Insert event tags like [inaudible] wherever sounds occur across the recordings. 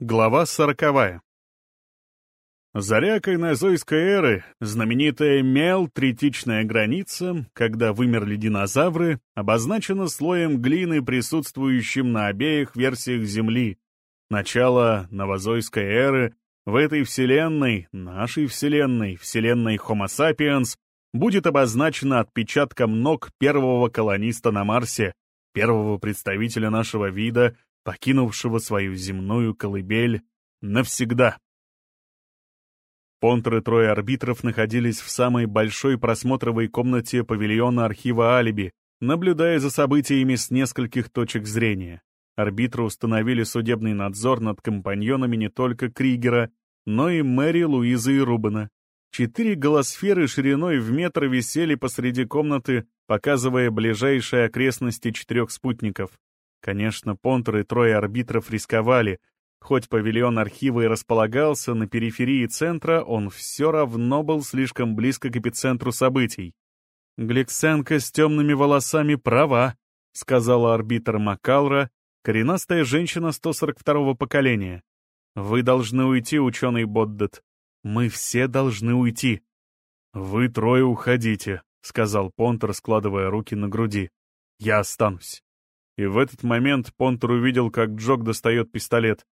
Глава сороковая. Заря кайнозойской эры, знаменитая мел-третичная граница, когда вымерли динозавры, обозначена слоем глины, присутствующим на обеих версиях Земли. Начало новозойской эры в этой вселенной, нашей вселенной, вселенной Homo sapiens, будет обозначено отпечатком ног первого колониста на Марсе, первого представителя нашего вида — покинувшего свою земную колыбель навсегда. Понтер и трое арбитров находились в самой большой просмотровой комнате павильона архива Алиби, наблюдая за событиями с нескольких точек зрения. Арбитры установили судебный надзор над компаньонами не только Кригера, но и Мэри, Луизы и Рубена. Четыре голосферы шириной в метр висели посреди комнаты, показывая ближайшие окрестности четырех спутников. Конечно, Понтер и трое арбитров рисковали. Хоть павильон архива и располагался на периферии центра, он все равно был слишком близко к эпицентру событий. «Гликсенко с темными волосами права», — сказала арбитр Макалра, коренастая женщина 142-го поколения. «Вы должны уйти, ученый Боддет. Мы все должны уйти». «Вы трое уходите», — сказал Понтер, складывая руки на груди. «Я останусь». И в этот момент Понтер увидел, как Джок достает пистолет.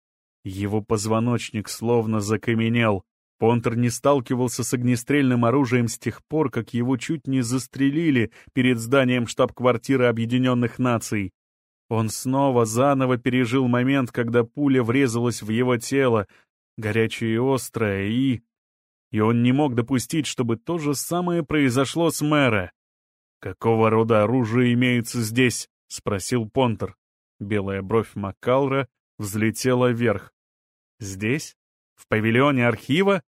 Его позвоночник словно закаменел. Понтер не сталкивался с огнестрельным оружием с тех пор, как его чуть не застрелили перед зданием штаб-квартиры Объединенных Наций. Он снова заново пережил момент, когда пуля врезалась в его тело, горячее и острое, и... И он не мог допустить, чтобы то же самое произошло с мэра. Какого рода оружие имеется здесь? — спросил Понтер. Белая бровь Маккалра взлетела вверх. «Здесь? В павильоне архива?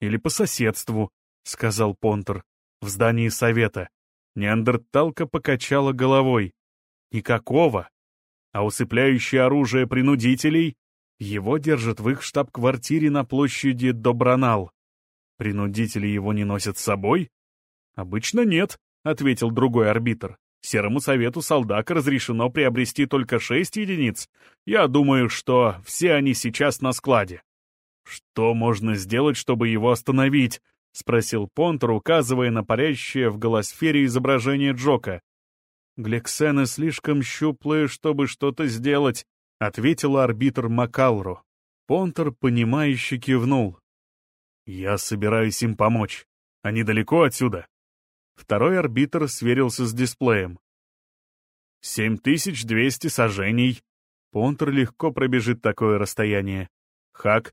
Или по соседству?» — сказал Понтер. «В здании совета». Неандерталка покачала головой. «Никакого. А усыпляющее оружие принудителей? Его держат в их штаб-квартире на площади Добронал. Принудители его не носят с собой?» «Обычно нет», — ответил другой арбитр. Серому совету солдака разрешено приобрести только шесть единиц. Я думаю, что все они сейчас на складе. «Что можно сделать, чтобы его остановить?» — спросил Понтер, указывая на парящее в голосфере изображение Джока. «Глексены слишком щуплые, чтобы что-то сделать», — ответил арбитр Макалру. Понтер, понимающе кивнул. «Я собираюсь им помочь. Они далеко отсюда?» Второй арбитр сверился с дисплеем. «7200 сажений». Понтер легко пробежит такое расстояние. «Хак,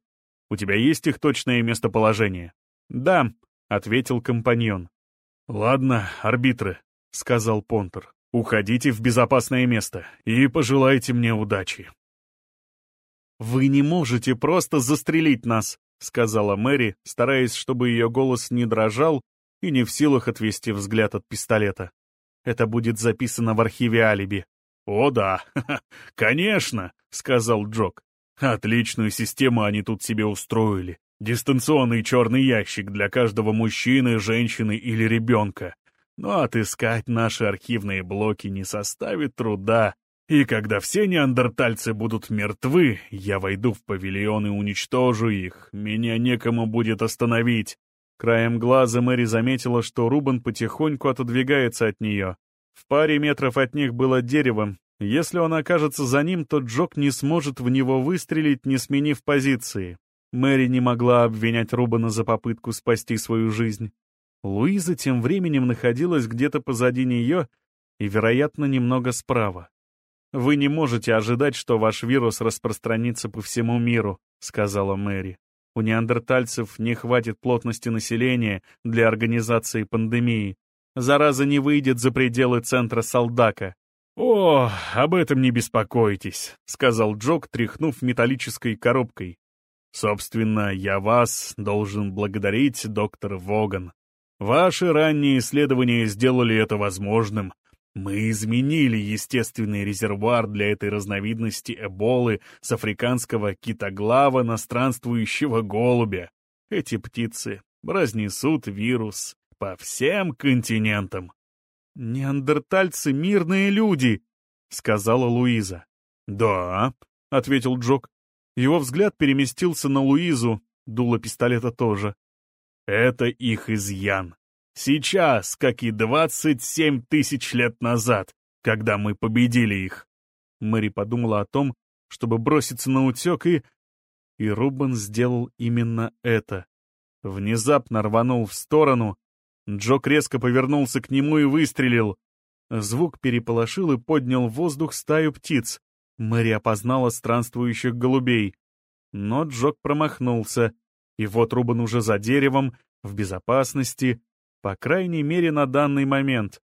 у тебя есть их точное местоположение?» «Да», — ответил компаньон. «Ладно, арбитры», — сказал Понтер. «Уходите в безопасное место и пожелайте мне удачи». «Вы не можете просто застрелить нас», — сказала Мэри, стараясь, чтобы ее голос не дрожал и не в силах отвести взгляд от пистолета. Это будет записано в архиве алиби. «О да, [laughs] конечно», — сказал Джок. «Отличную систему они тут себе устроили. Дистанционный черный ящик для каждого мужчины, женщины или ребенка. Но отыскать наши архивные блоки не составит труда. И когда все неандертальцы будут мертвы, я войду в павильон и уничтожу их. Меня некому будет остановить. Краем глаза Мэри заметила, что Рубен потихоньку отодвигается от нее. В паре метров от них было дерево. Если он окажется за ним, то Джок не сможет в него выстрелить, не сменив позиции. Мэри не могла обвинять Рубана за попытку спасти свою жизнь. Луиза тем временем находилась где-то позади нее и, вероятно, немного справа. «Вы не можете ожидать, что ваш вирус распространится по всему миру», — сказала Мэри. У неандертальцев не хватит плотности населения для организации пандемии. Зараза не выйдет за пределы центра Салдака. «О, об этом не беспокойтесь», — сказал Джок, тряхнув металлической коробкой. «Собственно, я вас должен благодарить, доктор Воган. Ваши ранние исследования сделали это возможным, мы изменили естественный резервуар для этой разновидности эболы с африканского китоглава на странствующего голубя. Эти птицы разнесут вирус по всем континентам. «Неандертальцы — мирные люди», — сказала Луиза. «Да», — ответил Джок. Его взгляд переместился на Луизу, дуло пистолета тоже. Это их изъян. Сейчас, как и двадцать семь тысяч лет назад, когда мы победили их. Мэри подумала о том, чтобы броситься на утек, и... И Рубен сделал именно это. Внезапно рванул в сторону. Джок резко повернулся к нему и выстрелил. Звук переполошил и поднял в воздух стаю птиц. Мэри опознала странствующих голубей. Но Джок промахнулся, и вот Рубен уже за деревом, в безопасности, по крайней мере на данный момент.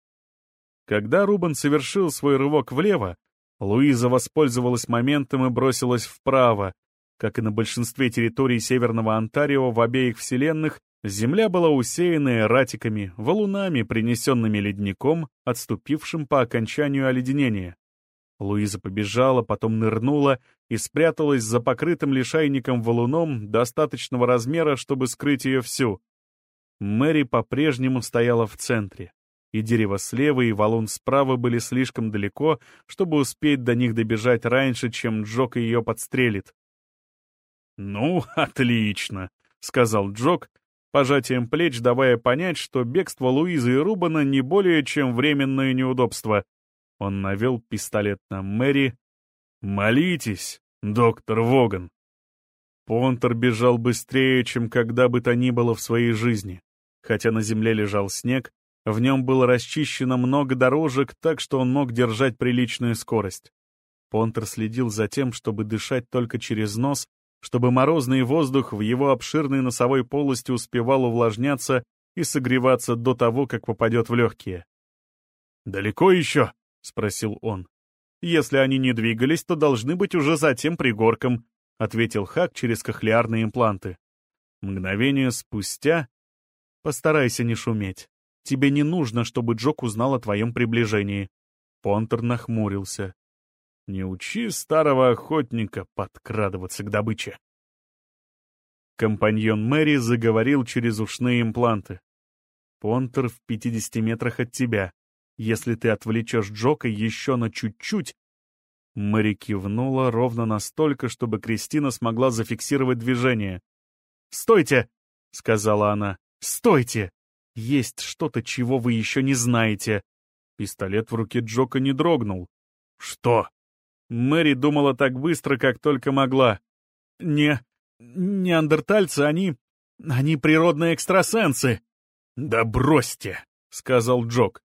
Когда Рубен совершил свой рывок влево, Луиза воспользовалась моментом и бросилась вправо. Как и на большинстве территорий Северного Онтарио в обеих вселенных, земля была усеяна эратиками, валунами, принесенными ледником, отступившим по окончанию оледенения. Луиза побежала, потом нырнула и спряталась за покрытым лишайником валуном достаточного размера, чтобы скрыть ее всю. Мэри по-прежнему стояла в центре, и дерево слева и валун справа были слишком далеко, чтобы успеть до них добежать раньше, чем Джок ее подстрелит. «Ну, отлично», — сказал Джок, пожатием плеч давая понять, что бегство Луизы и Рубана не более чем временное неудобство — он навел пистолет на Мэри. «Молитесь, доктор Воган!» Понтер бежал быстрее, чем когда бы то ни было в своей жизни. Хотя на земле лежал снег, в нем было расчищено много дорожек, так что он мог держать приличную скорость. Понтер следил за тем, чтобы дышать только через нос, чтобы морозный воздух в его обширной носовой полости успевал увлажняться и согреваться до того, как попадет в легкие. «Далеко еще?» — спросил он. «Если они не двигались, то должны быть уже за тем пригорком», — ответил Хак через кохлеарные импланты. Мгновение спустя... «Постарайся не шуметь. Тебе не нужно, чтобы Джок узнал о твоем приближении». Понтер нахмурился. «Не учи старого охотника подкрадываться к добыче». Компаньон Мэри заговорил через ушные импланты. «Понтер в пятидесяти метрах от тебя. Если ты отвлечешь Джока еще на чуть-чуть...» Мэри кивнула ровно настолько, чтобы Кристина смогла зафиксировать движение. «Стойте!» — сказала она. «Стойте! Есть что-то, чего вы еще не знаете!» Пистолет в руке Джока не дрогнул. «Что?» Мэри думала так быстро, как только могла. «Не... неандертальцы, они... они природные экстрасенсы!» «Да бросьте!» — сказал Джок.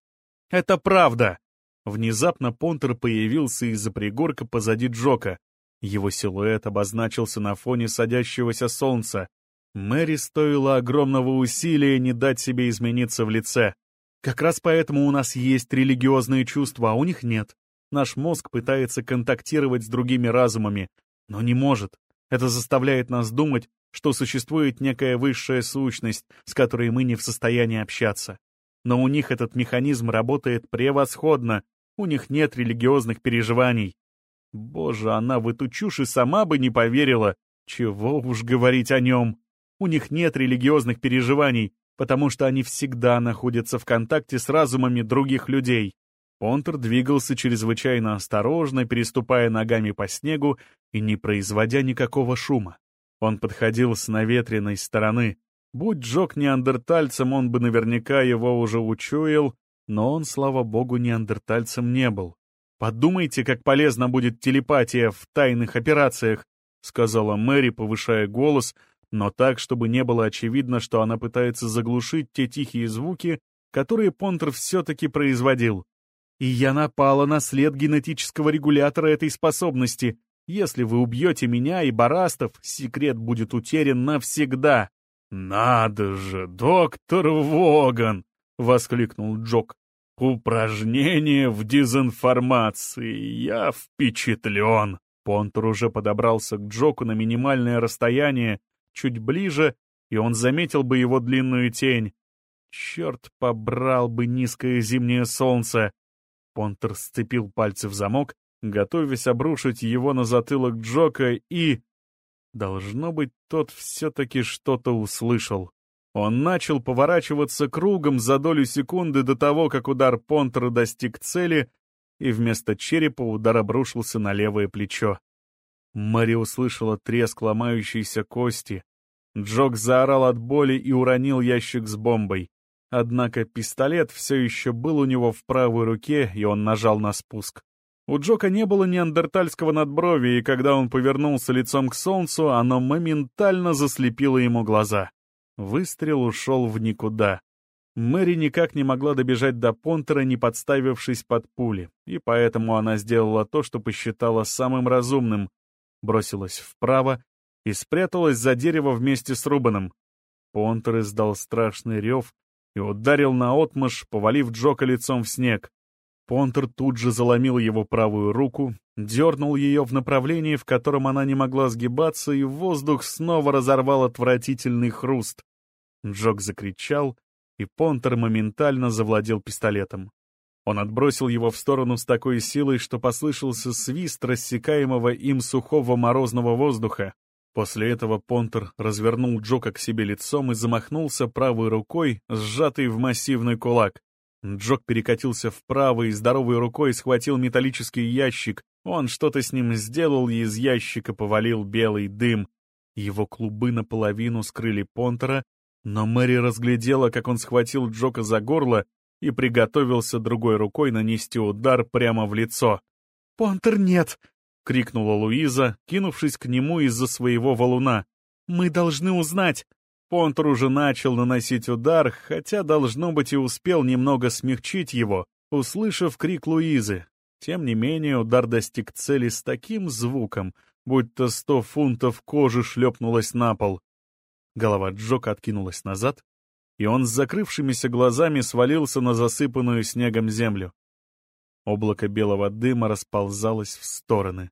«Это правда!» Внезапно Понтер появился из-за пригорка позади Джока. Его силуэт обозначился на фоне садящегося солнца. Мэри стоило огромного усилия не дать себе измениться в лице. Как раз поэтому у нас есть религиозные чувства, а у них нет. Наш мозг пытается контактировать с другими разумами, но не может. Это заставляет нас думать, что существует некая высшая сущность, с которой мы не в состоянии общаться. Но у них этот механизм работает превосходно, у них нет религиозных переживаний. Боже, она в эту чушь и сама бы не поверила. Чего уж говорить о нем. У них нет религиозных переживаний, потому что они всегда находятся в контакте с разумами других людей. Понтер двигался чрезвычайно осторожно, переступая ногами по снегу и не производя никакого шума. Он подходил с наветренной стороны, Будь Джок неандертальцем, он бы наверняка его уже учуял, но он, слава богу, неандертальцем не был. «Подумайте, как полезна будет телепатия в тайных операциях», — сказала Мэри, повышая голос, но так, чтобы не было очевидно, что она пытается заглушить те тихие звуки, которые Понтер все-таки производил. «И я напала на след генетического регулятора этой способности. Если вы убьете меня и Барастов, секрет будет утерян навсегда». «Надо же, доктор Воган!» — воскликнул Джок. «Упражнение в дезинформации. Я впечатлен!» Понтер уже подобрался к Джоку на минимальное расстояние, чуть ближе, и он заметил бы его длинную тень. Черт побрал бы низкое зимнее солнце! Понтер сцепил пальцы в замок, готовясь обрушить его на затылок Джока, и... Должно быть, тот все-таки что-то услышал. Он начал поворачиваться кругом за долю секунды до того, как удар Понтера достиг цели, и вместо черепа удар обрушился на левое плечо. Мэри услышала треск ломающейся кости. Джок заорал от боли и уронил ящик с бомбой. Однако пистолет все еще был у него в правой руке, и он нажал на спуск. У Джока не было неандертальского надброви, и когда он повернулся лицом к солнцу, оно моментально заслепило ему глаза. Выстрел ушел в никуда. Мэри никак не могла добежать до Понтера, не подставившись под пули, и поэтому она сделала то, что посчитала самым разумным. Бросилась вправо и спряталась за дерево вместе с Рубаном. Понтер издал страшный рев и ударил наотмашь, повалив Джока лицом в снег. Понтер тут же заломил его правую руку, дернул ее в направлении, в котором она не могла сгибаться, и воздух снова разорвал отвратительный хруст. Джок закричал — и Понтер моментально завладел пистолетом. Он отбросил его в сторону с такой силой, что послышался свист рассекаемого им сухого морозного воздуха. После этого Понтер развернул Джока к себе лицом и замахнулся правой рукой, сжатой в массивный кулак. Джок перекатился вправо и здоровой рукой схватил металлический ящик. Он что-то с ним сделал, и из ящика повалил белый дым. Его клубы наполовину скрыли Понтера, но Мэри разглядела, как он схватил Джока за горло и приготовился другой рукой нанести удар прямо в лицо. «Понтер нет!» — крикнула Луиза, кинувшись к нему из-за своего валуна. «Мы должны узнать!» Понтер уже начал наносить удар, хотя, должно быть, и успел немного смягчить его, услышав крик Луизы. Тем не менее, удар достиг цели с таким звуком, будто сто фунтов кожи шлепнулось на пол. Голова Джока откинулась назад, и он с закрывшимися глазами свалился на засыпанную снегом землю. Облако белого дыма расползалось в стороны.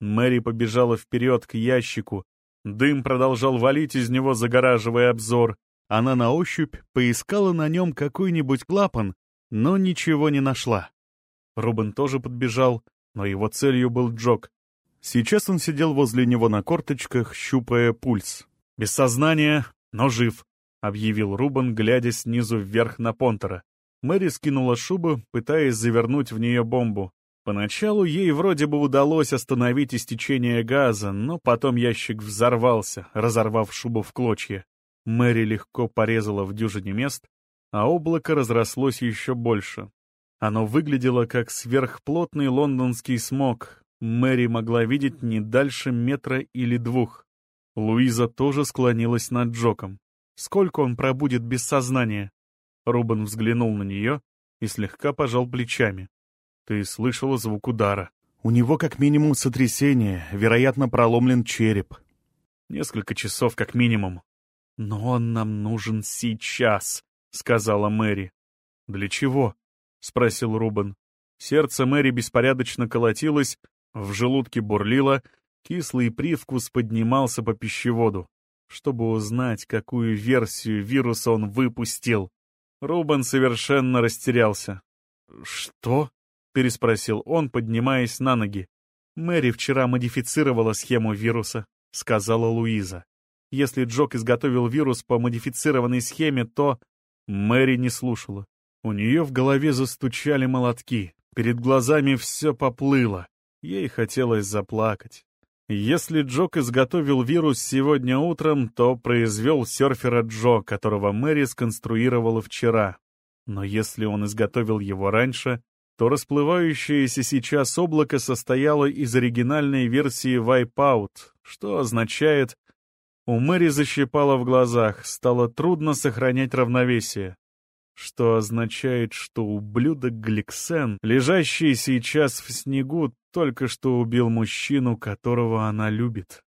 Мэри побежала вперед к ящику. Дым продолжал валить из него, загораживая обзор. Она на ощупь поискала на нем какой-нибудь клапан, но ничего не нашла. Рубен тоже подбежал, но его целью был Джок. Сейчас он сидел возле него на корточках, щупая пульс. «Без сознания, но жив», — объявил Рубан, глядя снизу вверх на Понтера. Мэри скинула шубу, пытаясь завернуть в нее бомбу. Поначалу ей вроде бы удалось остановить истечение газа, но потом ящик взорвался, разорвав шубу в клочья. Мэри легко порезала в дюжине мест, а облако разрослось еще больше. Оно выглядело как сверхплотный лондонский смог. Мэри могла видеть не дальше метра или двух. Луиза тоже склонилась над Джоком. Сколько он пробудет без сознания? Рубен взглянул на нее и слегка пожал плечами. Ты слышала звук удара. У него как минимум сотрясение, вероятно, проломлен череп. Несколько часов как минимум. Но он нам нужен сейчас, сказала Мэри. Для чего? спросил Рубен. Сердце Мэри беспорядочно колотилось, в желудке бурлило, Кислый привкус поднимался по пищеводу. Чтобы узнать, какую версию вируса он выпустил, Рубен совершенно растерялся. «Что?» — переспросил он, поднимаясь на ноги. «Мэри вчера модифицировала схему вируса», — сказала Луиза. «Если Джок изготовил вирус по модифицированной схеме, то...» Мэри не слушала. У нее в голове застучали молотки, перед глазами все поплыло. Ей хотелось заплакать. Если Джок изготовил вирус сегодня утром, то произвел серфера Джо, которого Мэри сконструировала вчера. Но если он изготовил его раньше, то расплывающееся сейчас облако состояло из оригинальной версии Wipeout, что означает... У Мэри защипало в глазах, стало трудно сохранять равновесие что означает, что ублюдок Гликсен, лежащий сейчас в снегу, только что убил мужчину, которого она любит.